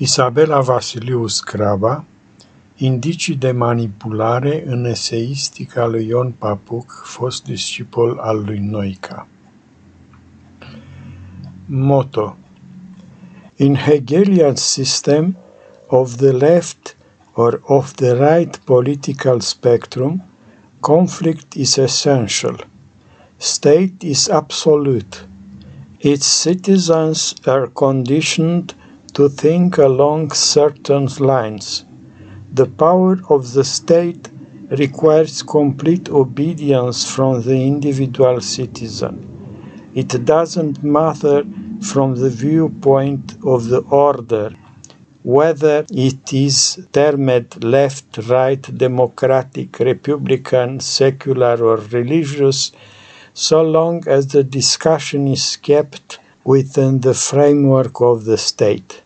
Isabela Vasiliu Scraba, Indicii de manipulare în eseistica lui Ion Papuc, fost discipol al lui Noica. Motto In Hegelian system of the left or of the right political spectrum, conflict is essential. State is absolute. Its citizens are conditioned to think along certain lines. The power of the state requires complete obedience from the individual citizen. It doesn't matter from the viewpoint of the order whether it is termed left, right, democratic, republican, secular, or religious, so long as the discussion is kept within the framework of the state.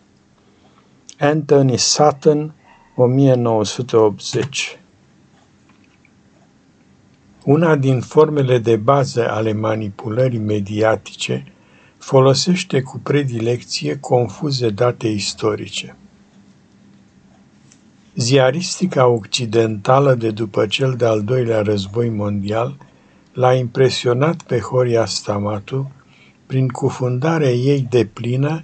Anthony Sutton, 1980 Una din formele de bază ale manipulării mediatice folosește cu predilecție confuze date istorice. Ziaristica occidentală de după cel de-al doilea război mondial l-a impresionat pe Horia Stamatu prin cufundarea ei de plină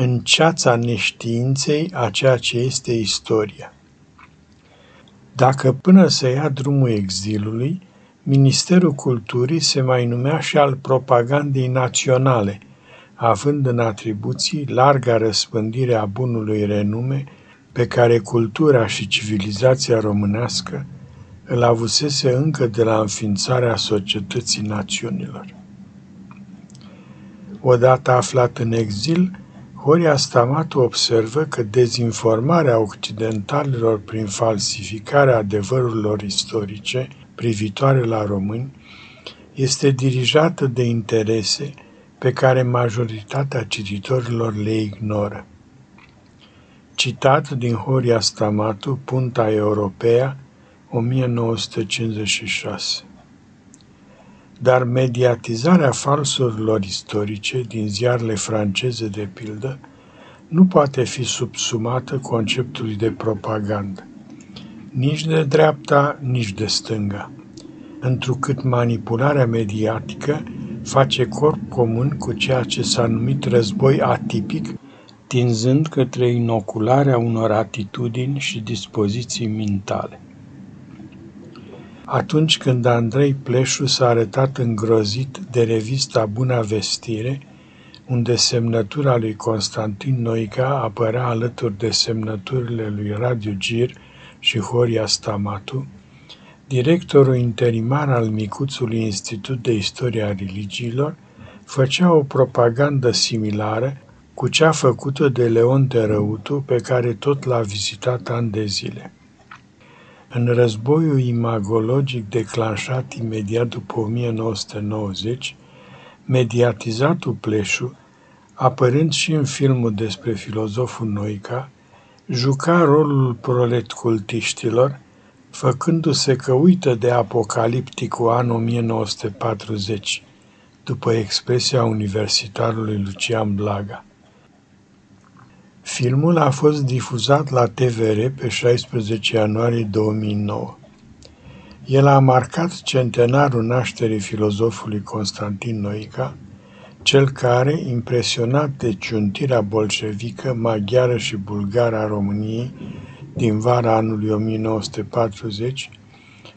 în ceața neștiinței a ceea ce este istoria. Dacă până să ia drumul exilului, Ministerul Culturii se mai numea și al propagandei naționale, având în atribuții larga răspândire a bunului renume pe care cultura și civilizația românească îl avusese încă de la înființarea societății națiunilor. Odată aflat în exil, Horia Stamatu observă că dezinformarea occidentalilor prin falsificarea adevărurilor istorice privitoare la români este dirijată de interese pe care majoritatea cititorilor le ignoră. Citat din Horia Stamatu, Punta Europea, 1956 dar mediatizarea falsurilor istorice din ziarele franceze de pildă nu poate fi subsumată conceptului de propagandă, nici de dreapta, nici de stânga, întrucât manipularea mediatică face corp comun cu ceea ce s-a numit război atipic, tinzând către inocularea unor atitudini și dispoziții mentale. Atunci când Andrei Pleșu s-a arătat îngrozit de revista Buna Vestire, unde semnătura lui Constantin Noica apărea alături de semnăturile lui Radiu Gir și Horia Stamatu, directorul interimar al micuțului Institut de Istoria Religiilor făcea o propagandă similară cu cea făcută de Leon Terăutu, pe care tot l-a vizitat ani de zile. În războiul imagologic declanșat imediat după 1990, mediatizatul Pleșu, apărând și în filmul despre filozoful Noica, juca rolul prolet cultiștilor, făcându-se că uită de apocalipticul an 1940, după expresia universitarului Lucian Blaga. Filmul a fost difuzat la TVR pe 16 ianuarie 2009. El a marcat centenarul nașterii filozofului Constantin Noica, cel care, impresionat de ciuntirea bolșevică, maghiară și bulgară a României din vara anului 1940,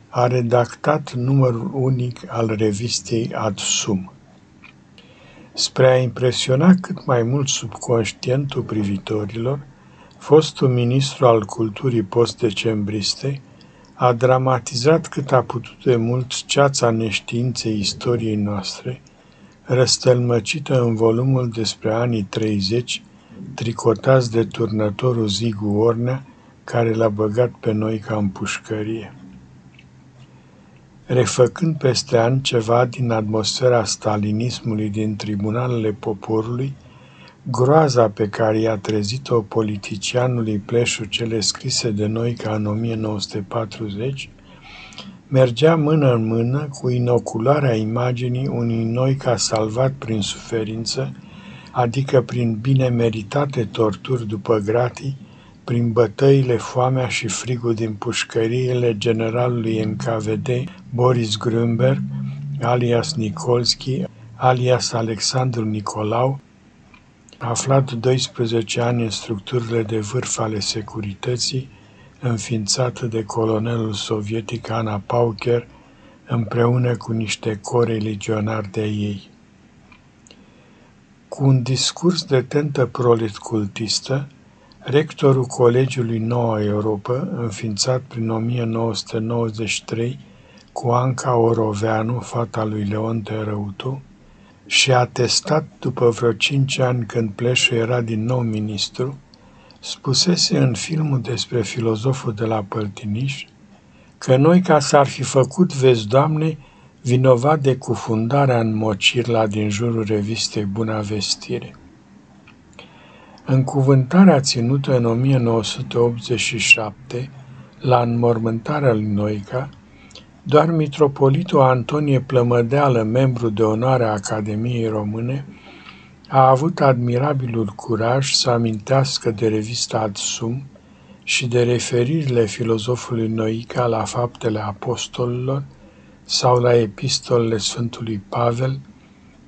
a redactat numărul unic al revistei Ad Sum. Spre a impresiona cât mai mult subconștientul privitorilor, fostul ministru al culturii post-decembriste a dramatizat cât a putut de mult ceața neștiinței istoriei noastre, răstălmăcită în volumul despre anii 30, tricotați de turnătorul Zigu Ornea, care l-a băgat pe noi ca în pușcărie refăcând peste ani ceva din atmosfera stalinismului din tribunalele poporului, groaza pe care i-a trezit-o politicianului Pleșu cele scrise de noi ca în 1940, mergea mână în mână cu inocularea imaginii unui noi ca salvat prin suferință, adică prin bine meritate torturi după gratii, prin bătăile, foamea și frigul din pușcăriile generalului NKVD Boris Grünberg, alias Nikolski, alias Alexandru Nicolau, aflat 12 ani în structurile de vârf ale securității, înființată de colonelul sovietic Ana Pauker, împreună cu niște core legionari de ei. Cu un discurs de tentă proletcultistă, rectorul Colegiului Noua Europa, înființat prin 1993 cu Anca Oroveanu, fata lui Leon Tărăutu, și a testat după vreo cinci ani când Pleșu era din nou ministru, spusese în filmul despre filozoful de la Păltiniș că noi, ca s-ar fi făcut, vezi, Doamne, vinovat de cufundarea în mocirla din jurul revistei Buna Vestire. În cuvântarea ținută în 1987, la înmormântarea lui Noica, doar mitropolitul Antonie Plămădeală, membru de onoare a Academiei Române, a avut admirabilul curaj să amintească de revista Ad Sum și de referirile filozofului Noica la faptele apostolilor sau la epistolele Sfântului Pavel,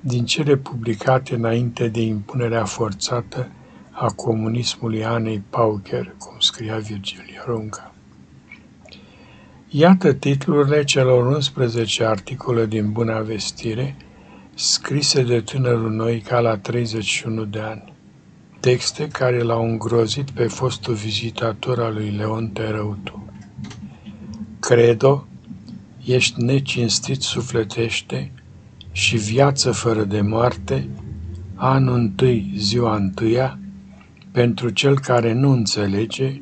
din cele publicate înainte de impunerea forțată a comunismului Anei Pauker, cum scria Virgilia Runca. Iată titlurile celor 11 articole din Buna Vestire, scrise de tânărul noi ca la 31 de ani. Texte care l-au îngrozit pe fostul vizitator al lui Leon Terăutu. Credo, ești necinstit sufletește și viață fără de moarte, anul întâi, ziua întâia, pentru cel care nu înțelege,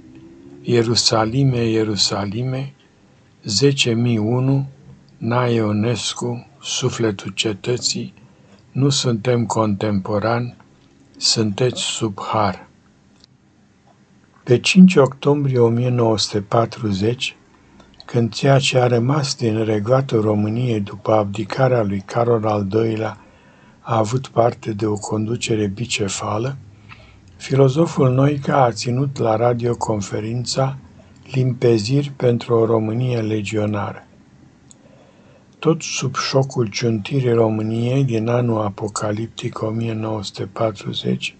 Ierusalime, Ierusalime, 10.001, Naionescu, Sufletul Cetății, nu suntem contemporani, sunteți sub har. Pe 5 octombrie 1940, când ceea ce a rămas din regatul României după abdicarea lui Carol al II-lea a avut parte de o conducere bicefală, filozoful Noica a ținut la radioconferința Limpeziri pentru o Românie legionară. Tot sub șocul ciuntirii României din anul apocaliptic 1940,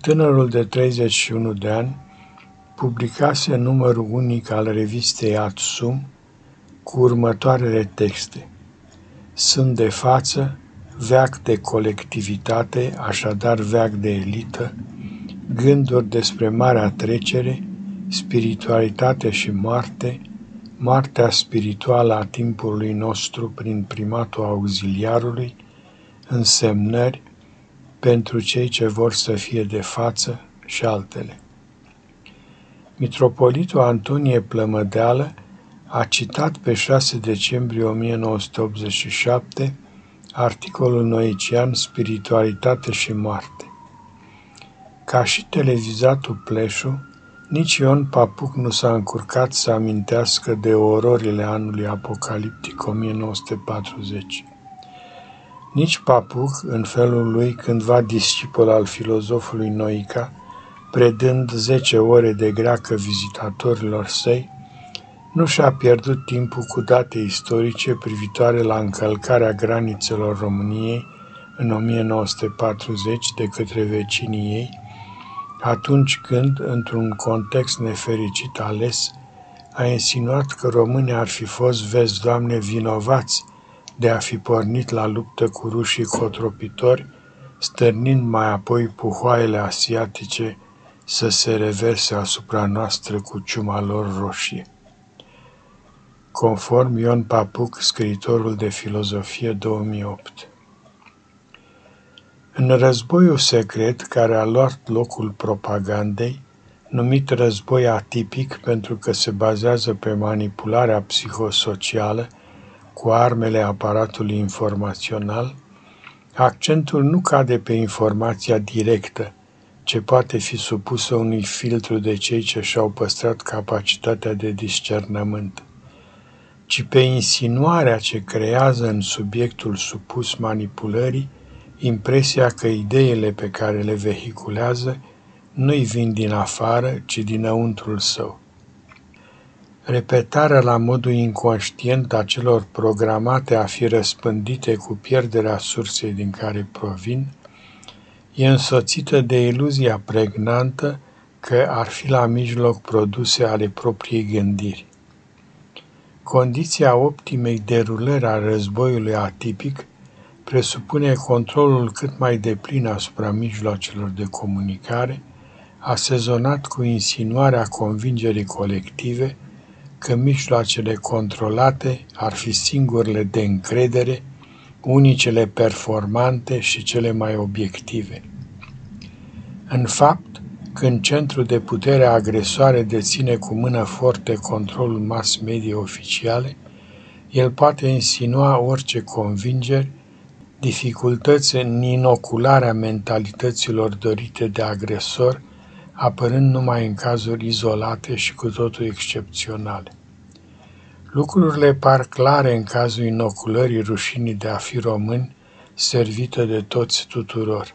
tânărul de 31 de ani publicase numărul unic al revistei Atsum cu următoarele texte. Sunt de față, veac de colectivitate, așadar veac de elită, gânduri despre marea trecere, spiritualitate și moarte, moartea spirituală a timpului nostru prin primatul auxiliarului, însemnări pentru cei ce vor să fie de față și altele. Mitropolitul Antonie Plămădeală a citat pe 6 decembrie 1987 articolul noician Spiritualitate și moarte. Ca și televizatul Pleșu, nici Ion Papuc nu s-a încurcat să amintească de ororile anului apocaliptic 1940. Nici Papuc, în felul lui cândva discipol al filozofului Noica, predând zece ore de greacă vizitatorilor săi, nu și-a pierdut timpul cu date istorice privitoare la încălcarea granițelor României în 1940 de către vecinii ei, atunci când, într-un context nefericit ales, a insinuat că românii ar fi fost, vezi, Doamne, vinovați de a fi pornit la luptă cu rușii cotropitori, stârnind mai apoi puhoaiele asiatice să se reverse asupra noastră cu ciuma lor roșie. Conform Ion Papuc, scriitorul de filozofie 2008. În războiul secret care a luat locul propagandei, numit război atipic pentru că se bazează pe manipularea psihosocială cu armele aparatului informațional, accentul nu cade pe informația directă, ce poate fi supusă unui filtru de cei ce și-au păstrat capacitatea de discernământ, ci pe insinuarea ce creează în subiectul supus manipulării impresia că ideile pe care le vehiculează nu-i vin din afară, ci dinăuntrul său. Repetarea la modul inconștient a celor programate a fi răspândite cu pierderea sursei din care provin, e însoțită de iluzia pregnantă că ar fi la mijloc produse ale propriei gândiri. Condiția optimei derulări a războiului atipic presupune controlul cât mai deplin asupra mijloacelor de comunicare, asezonat cu insinuarea convingerii colective că mijloacele controlate ar fi singurile de încredere, unicele performante și cele mai obiective. În fapt, când centrul de putere agresoare deține cu mână forte controlul mass media oficiale, el poate insinua orice convingeri, dificultăți în inocularea mentalităților dorite de agresor, apărând numai în cazuri izolate și cu totul excepționale. Lucrurile par clare în cazul inoculării rușinii de a fi români, servită de toți tuturor.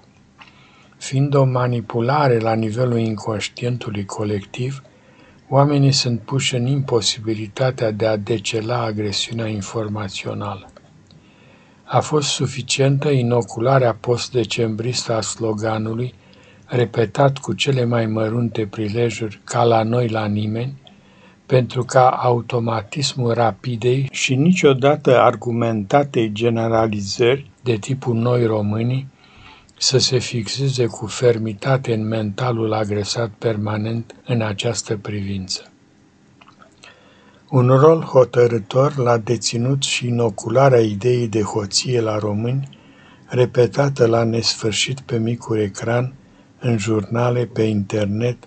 Fiind o manipulare la nivelul inconștientului colectiv, oamenii sunt puși în imposibilitatea de a decela agresiunea informațională. A fost suficientă inocularea post-decembristă a sloganului, repetat cu cele mai mărunte prilejuri ca la noi la nimeni, pentru ca automatismul rapidei și niciodată argumentatei generalizări de tipul noi românii să se fixeze cu fermitate în mentalul agresat permanent în această privință. Un rol hotărător l-a deținut și inocularea ideii de hoție la români, repetată la nesfârșit pe micul ecran, în jurnale, pe internet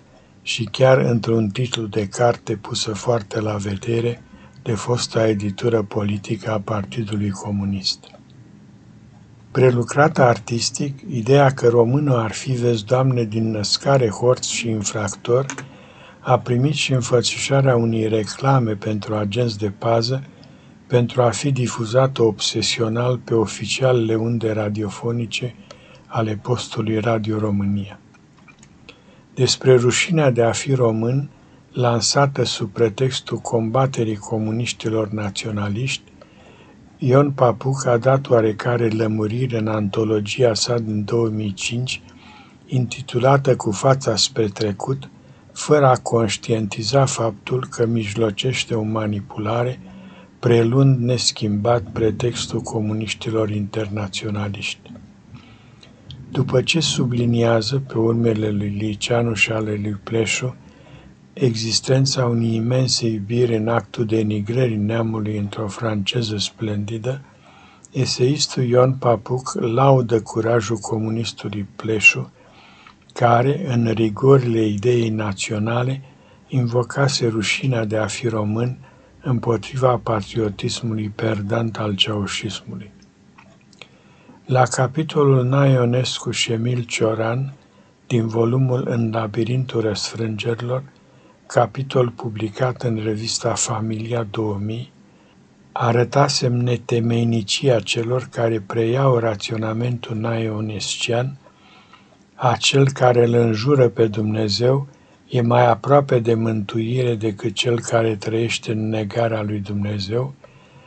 și chiar într-un titlu de carte pusă foarte la vedere de fosta editură politică a Partidului Comunist. Prelucrată artistic, ideea că românul ar fi, vezi, Doamne, din născare horț și infractor, a primit și înfățișarea unei reclame pentru agenți de pază pentru a fi difuzată obsesional pe oficialele unde radiofonice ale postului Radio România. Despre rușinea de a fi român, lansată sub pretextul combaterii comuniștilor naționaliști, Ion Papuc a dat oarecare lămurire în antologia sa din 2005, intitulată Cu fața spre trecut, fără a conștientiza faptul că mijlocește o manipulare, prelund neschimbat pretextul comuniștilor internaționaliști. După ce subliniază pe urmele lui Liceanu și ale lui Pleșu existența unei imense iubire în actul denigrării neamului într-o franceză splendidă, eseistul Ion Papuc laudă curajul comunistului Pleșu, care, în rigorile ideii naționale, invocase rușinea de a fi român împotriva patriotismului perdant al ceaușismului. La capitolul Naionescu și Emil Cioran, din volumul În labirintul răsfrângerilor, capitol publicat în revista Familia 2000, arătasem netemeinicia celor care preiau raționamentul naionescian, acel care îl înjură pe Dumnezeu e mai aproape de mântuire decât cel care trăiește în negarea lui Dumnezeu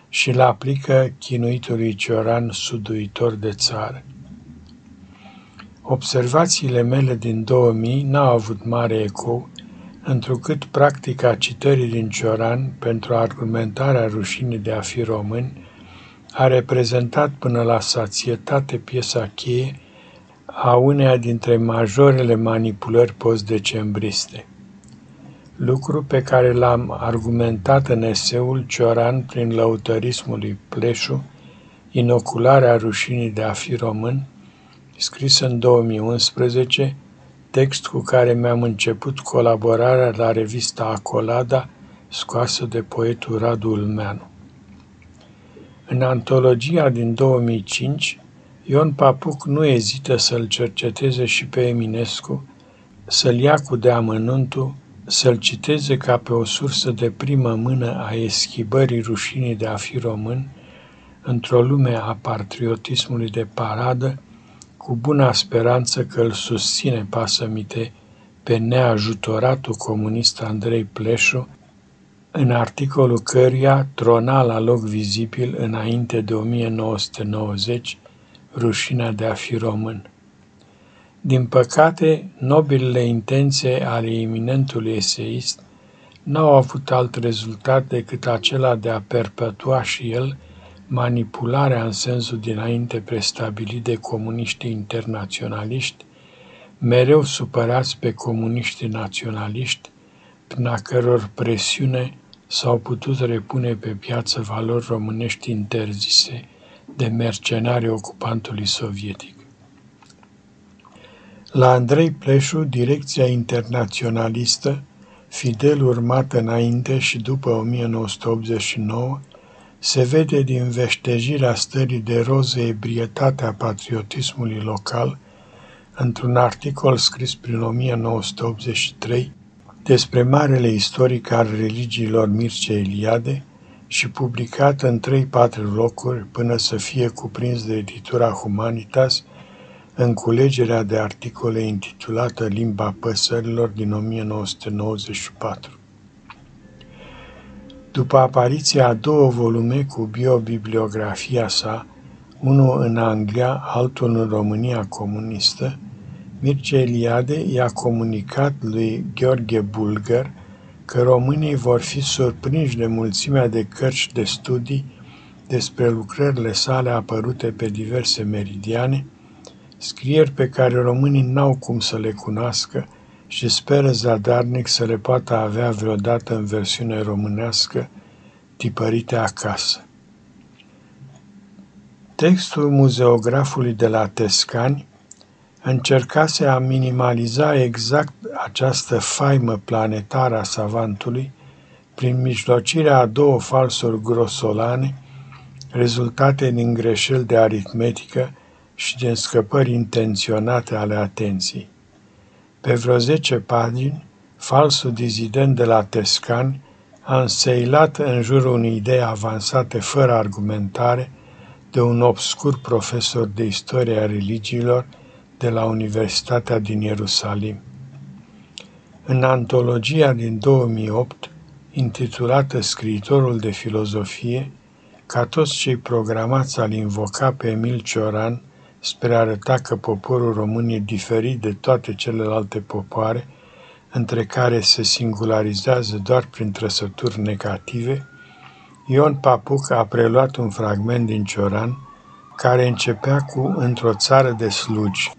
și îl aplică chinuitului Cioran suduitor de țară. Observațiile mele din 2000 n-au avut mare ecou, întrucât practica citării din Cioran pentru argumentarea rușinii de a fi român a reprezentat până la sațietate piesa cheie a uneia dintre majorele manipulări post-decembriste. Lucru pe care l-am argumentat în eseul Cioran prin lăutărismul lui Pleșu, inocularea rușinii de a fi român, scris în 2011, text cu care mi-am început colaborarea la revista Acolada, scoasă de poetul Radu Ulmeanu. În antologia din 2005, Ion Papuc nu ezită să-l cerceteze și pe Eminescu, să-l ia cu deamănuntul, să-l citeze ca pe o sursă de primă mână a eschibării rușinii de a fi român, într-o lume a patriotismului de paradă, cu buna speranță că îl susține pasămite pe neajutoratul comunist Andrei Pleșu, în articolul căruia trona la loc vizibil înainte de 1990 rușinea de a fi român. Din păcate, nobilele intențe ale eminentului eseist n-au avut alt rezultat decât acela de a perpetua și el manipularea în sensul dinainte prestabilit de comuniștii internaționaliști, mereu supărați pe comuniștii naționaliști, prin a căror presiune s-au putut repune pe piață valori românești interzise de mercenari ocupantului sovietic. La Andrei Pleșu, direcția internaționalistă, fidel urmată înainte și după 1989, se vede din veștejirea stării de roză ebrietate a patriotismului local într-un articol scris prin 1983 despre marele istoric al religiilor Mircea Eliade și publicat în 3-4 locuri până să fie cuprins de editura Humanitas în culegerea de articole intitulată Limba păsărilor din 1994. După apariția a două volume cu biobibliografia sa, unul în Anglia, altul în România comunistă, Mircea Eliade i-a comunicat lui Gheorghe Bulgăr că românii vor fi surprinși de mulțimea de cărți de studii despre lucrările sale apărute pe diverse meridiane, scrieri pe care românii n-au cum să le cunoască și speră zadarnic să le poată avea vreodată în versiune românească, tipărite acasă. Textul muzeografului de la Tescani încercase a minimaliza exact această faimă planetară a savantului prin mijlocirea a două falsuri grosolane rezultate din greșeli de aritmetică și din scăpări intenționate ale atenției. Pe vreo zece pagini, falsul dizident de la Tescan a înseilat în jurul unei idei avansate fără argumentare de un obscur profesor de istorie a religiilor de la Universitatea din Ierusalim. În antologia din 2008, intitulată Scriitorul de filozofie, ca toți cei programați al invoca pe Emil Cioran spre a arăta că poporul român e diferit de toate celelalte popoare, între care se singularizează doar prin trăsături negative, Ion Papuc a preluat un fragment din Cioran, care începea cu Într-o țară de slugi.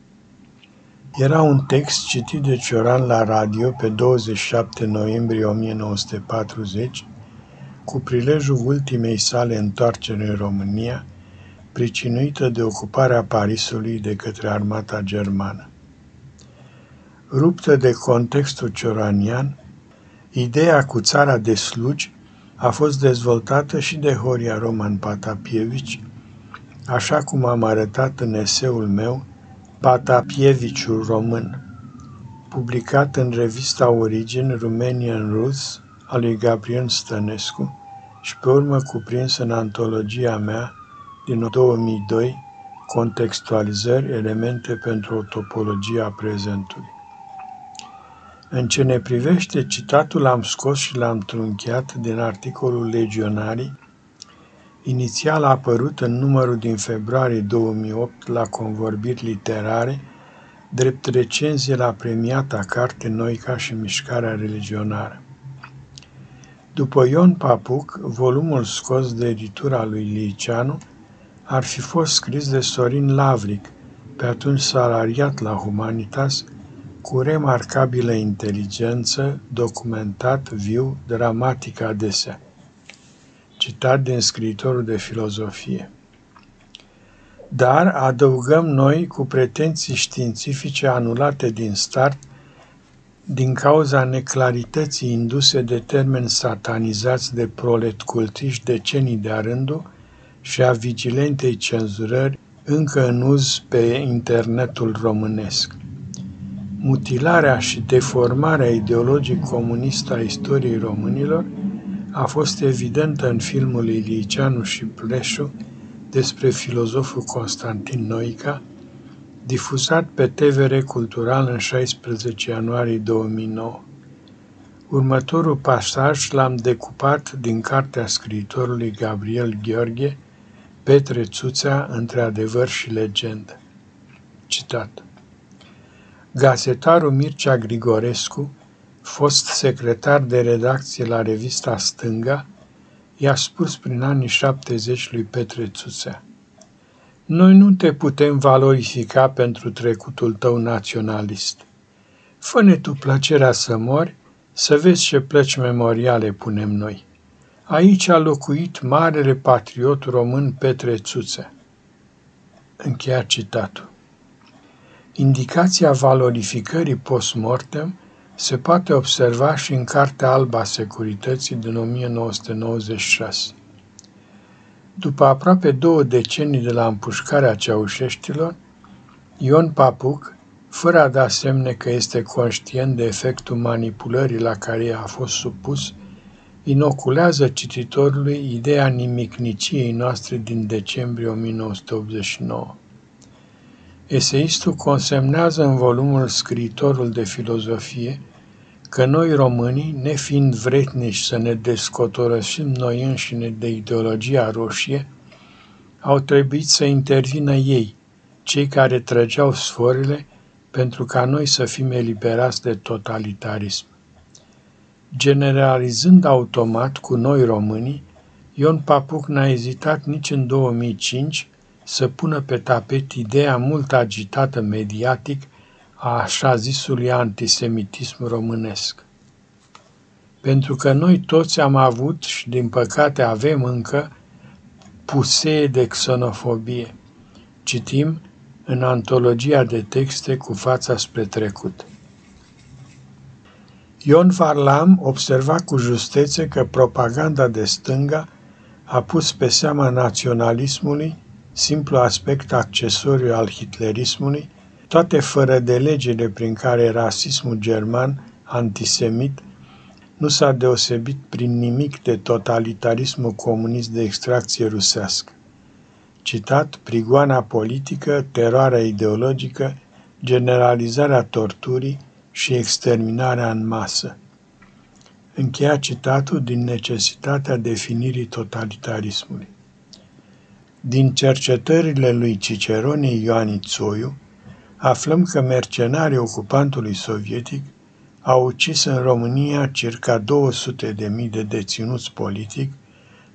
Era un text citit de Cioran la radio pe 27 noiembrie 1940, cu prilejul ultimei sale întoarcere în România, pricinuită de ocuparea Parisului de către armata germană. Ruptă de contextul cioranian, ideea cu țara de slugi a fost dezvoltată și de Horia Roman Patapievici, așa cum am arătat în eseul meu Patapieviciul român, publicat în revista Origin Romanian Rus a lui Gabriel Stănescu și pe urmă cuprins în antologia mea din 2002, Contextualizări, elemente pentru o topologie a prezentului. În ce ne privește, citatul l-am scos și l-am trunchiat din articolul Legionarii, inițial apărut în numărul din februarie 2008 la Convorbiri Literare, drept recenzie la premiata carte Noica și Mișcarea Religionară. După Ion Papuc, volumul scos de editura lui Liceanu ar fi fost scris de Sorin Lavric, pe atunci salariat la Humanitas, cu remarcabilă inteligență, documentat, viu, dramatic adesea. Citat din scriitorul de filozofie. Dar adăugăm noi cu pretenții științifice anulate din start din cauza neclarității induse de termeni satanizați de proletcultiști decenii de-a rândul, și a vigilentei cenzurări încă în uz pe internetul românesc. Mutilarea și deformarea ideologic comunistă a istoriei românilor a fost evidentă în filmul Ilicianu și Pleșu despre filozoful Constantin Noica, difuzat pe TVR Cultural în 16 ianuarie 2009. Următorul pasaj l-am decupat din cartea scriitorului Gabriel Gheorghe, Petre Țuțea, între adevăr și legendă. Citat. Gazetarul Mircea Grigorescu, fost secretar de redacție la revista Stânga, i-a spus prin anii 70 lui Petre Țuțea. Noi nu te putem valorifica pentru trecutul tău naționalist. Fă-ne tu plăcerea să mori, să vezi ce plăci memoriale punem noi. Aici a locuit marele patriot român Petre Țuțea. Încheia citatul. Indicația valorificării post-mortem se poate observa și în Cartea Albă a Securității din 1996. După aproape două decenii de la împușcarea ceaușeștilor, Ion Papuc, fără a da semne că este conștient de efectul manipulării la care a fost supus, inoculează cititorului ideea nimicniciei noastre din decembrie 1989. Eseistul consemnează în volumul Scriitorul de filozofie că noi românii, nefiind vretnici să ne descotorășim noi înșine de ideologia roșie, au trebuit să intervină ei, cei care trăgeau sforile, pentru ca noi să fim eliberați de totalitarism. Generalizând automat cu noi românii, Ion Papuc n-a ezitat nici în 2005 să pună pe tapet ideea mult agitată mediatic a așa zisului antisemitism românesc. Pentru că noi toți am avut și din păcate avem încă pusee de xenofobie. Citim în antologia de texte cu fața spre trecut. Ion Varlam observa cu justețe că propaganda de stânga a pus pe seama naționalismului, simplu aspect accesoriu al hitlerismului, toate fără de legile prin care rasismul german, antisemit, nu s-a deosebit prin nimic de totalitarismul comunist de extracție rusească. Citat, prigoana politică, teroarea ideologică, generalizarea torturii și exterminarea în masă. Încheia citatul din necesitatea definirii totalitarismului. Din cercetările lui Cicerone Ioanițoiu, aflăm că mercenarii ocupantului sovietic au ucis în România circa 200 de mii de deținuți politic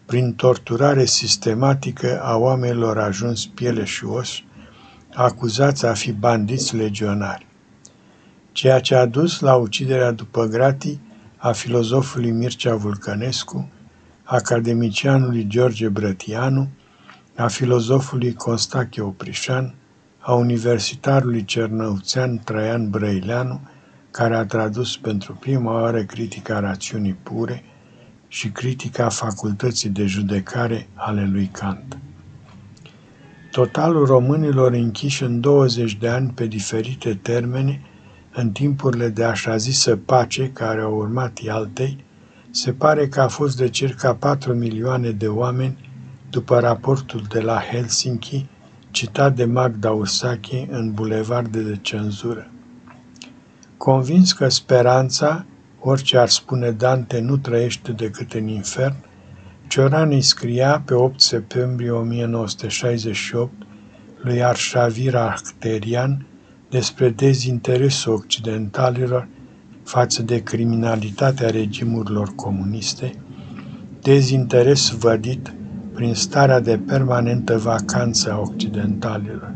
prin torturare sistematică a oamenilor ajuns piele și os, acuzați a fi bandiți legionari. Ceea ce a dus la uciderea după gratii a filozofului Mircea Vulcănescu, academicianului George Brătianu, a filozofului Constache Oprișan, a universitarului cernăuțean Traian Brăileanu, care a tradus pentru prima oară critica rațiunii pure și critica facultății de judecare ale lui Kant. Totalul românilor închiși în 20 de ani pe diferite termene, în timpurile de așa zisă pace care au urmat Ialtei, se pare că a fost de circa 4 milioane de oameni după raportul de la Helsinki, citat de Magda Ursache în Bulevarde de Cenzură. Convins că speranța, orice ar spune Dante, nu trăiește decât în infern, Cioran îi scria pe 8 septembrie 1968 lui Arșavir Arcterian despre dezinteresul occidentalilor față de criminalitatea regimurilor comuniste, dezinteres vădit prin starea de permanentă vacanță a occidentalilor.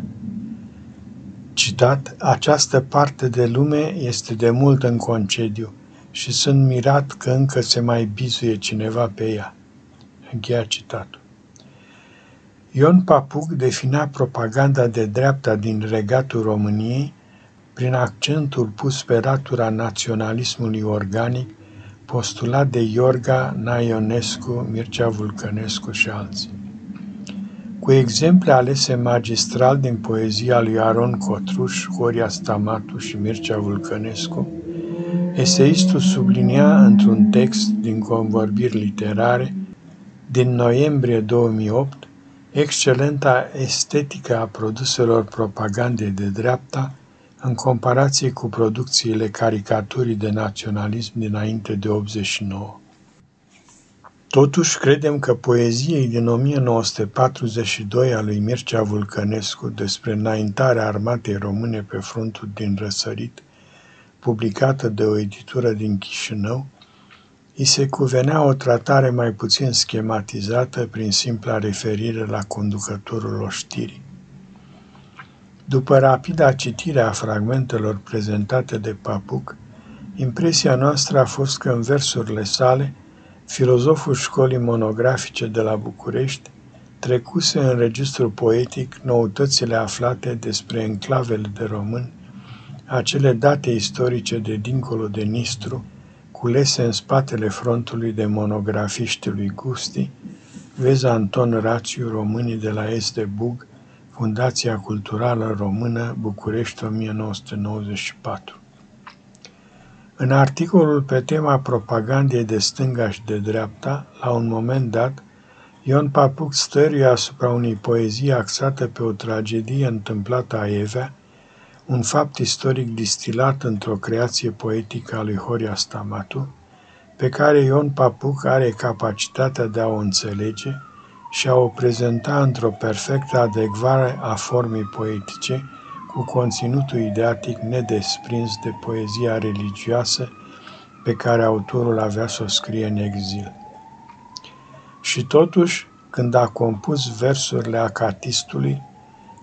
Citat, această parte de lume este de mult în concediu și sunt mirat că încă se mai bizuie cineva pe ea. Încheia citatul. Ion Papuc definea propaganda de dreapta din regatul României prin accentul pus pe ratura naționalismului organic postulat de Iorga Naionescu, Mircea Vulcănescu și alții. Cu exemple alese magistral din poezia lui Aron Cotruș, Horia Stamatu și Mircea Vulcănescu, eseistul sublinia într-un text din convorbiri literare din noiembrie 2008 excelenta estetică a produselor propagandei de dreapta în comparație cu producțiile caricaturii de naționalism dinainte de 89. Totuși, credem că poeziei din 1942 a lui Mircea Vulcănescu despre înaintarea armatei române pe frontul din răsărit, publicată de o editură din Chișinău, îi se cuvenea o tratare mai puțin schematizată prin simpla referire la conducătorul oștirii. După rapida citire a fragmentelor prezentate de Papuc, impresia noastră a fost că în versurile sale, filozoful școlii monografice de la București trecuse în registrul poetic noutățile aflate despre enclavele de români, acele date istorice de dincolo de Nistru, culese în spatele frontului de monografiștii lui Gusti, vezi Anton Rațiu, Românii de la Est de Bug, Fundația Culturală Română, București 1994. În articolul pe tema propagandei de stânga și de dreapta, la un moment dat, Ion Papuc stăruie asupra unei poezii axată pe o tragedie întâmplată a Evea, un fapt istoric distilat într-o creație poetică a lui Horia Stamatu, pe care Ion Papuc are capacitatea de a o înțelege și a o prezenta într-o perfectă adecvare a formei poetice, cu conținutul ideatic nedesprins de poezia religioasă pe care autorul avea să o scrie în exil. Și totuși, când a compus versurile acatistului,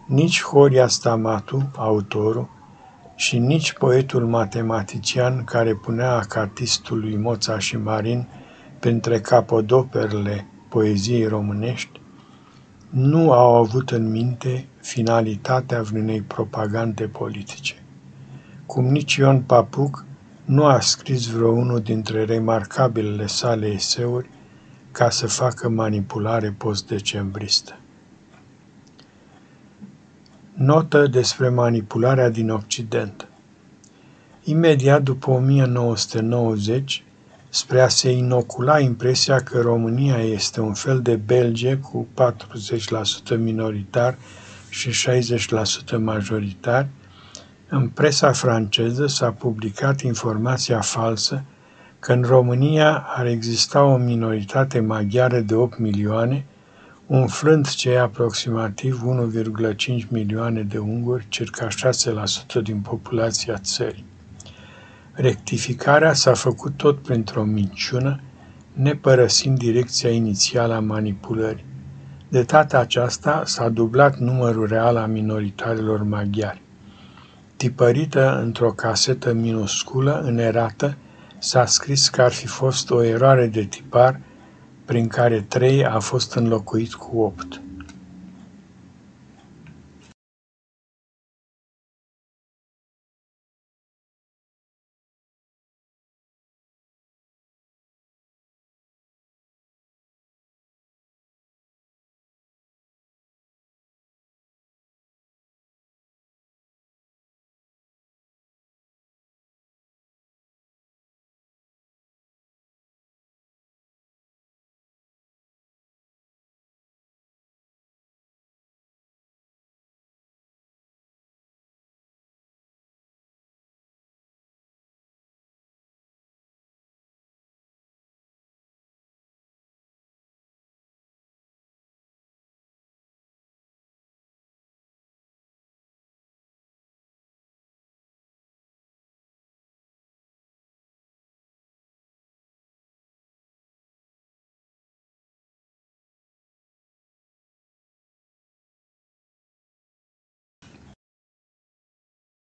nici Horia Stamatu, autorul, și nici poetul matematician care punea acatistul lui Moța și Marin printre capodoperele poeziei românești, nu au avut în minte finalitatea vreunei propagande politice. Cum nici Ion Papuc nu a scris vreunul dintre remarcabilele sale eseuri ca să facă manipulare post-decembristă. Notă despre manipularea din Occident. Imediat după 1990, spre a se inocula impresia că România este un fel de Belgie cu 40% minoritar și 60% majoritar, în presa franceză s-a publicat informația falsă că în România ar exista o minoritate maghiară de 8 milioane, umflând cei aproximativ 1,5 milioane de unguri, circa 6% din populația țării. Rectificarea s-a făcut tot printr-o minciună, nepărăsind direcția inițială a manipulării. De data aceasta s-a dublat numărul real a minoritarilor maghiari. Tipărită într-o casetă minusculă, în erată, s-a scris că ar fi fost o eroare de tipar prin care 3 a fost înlocuit cu 8.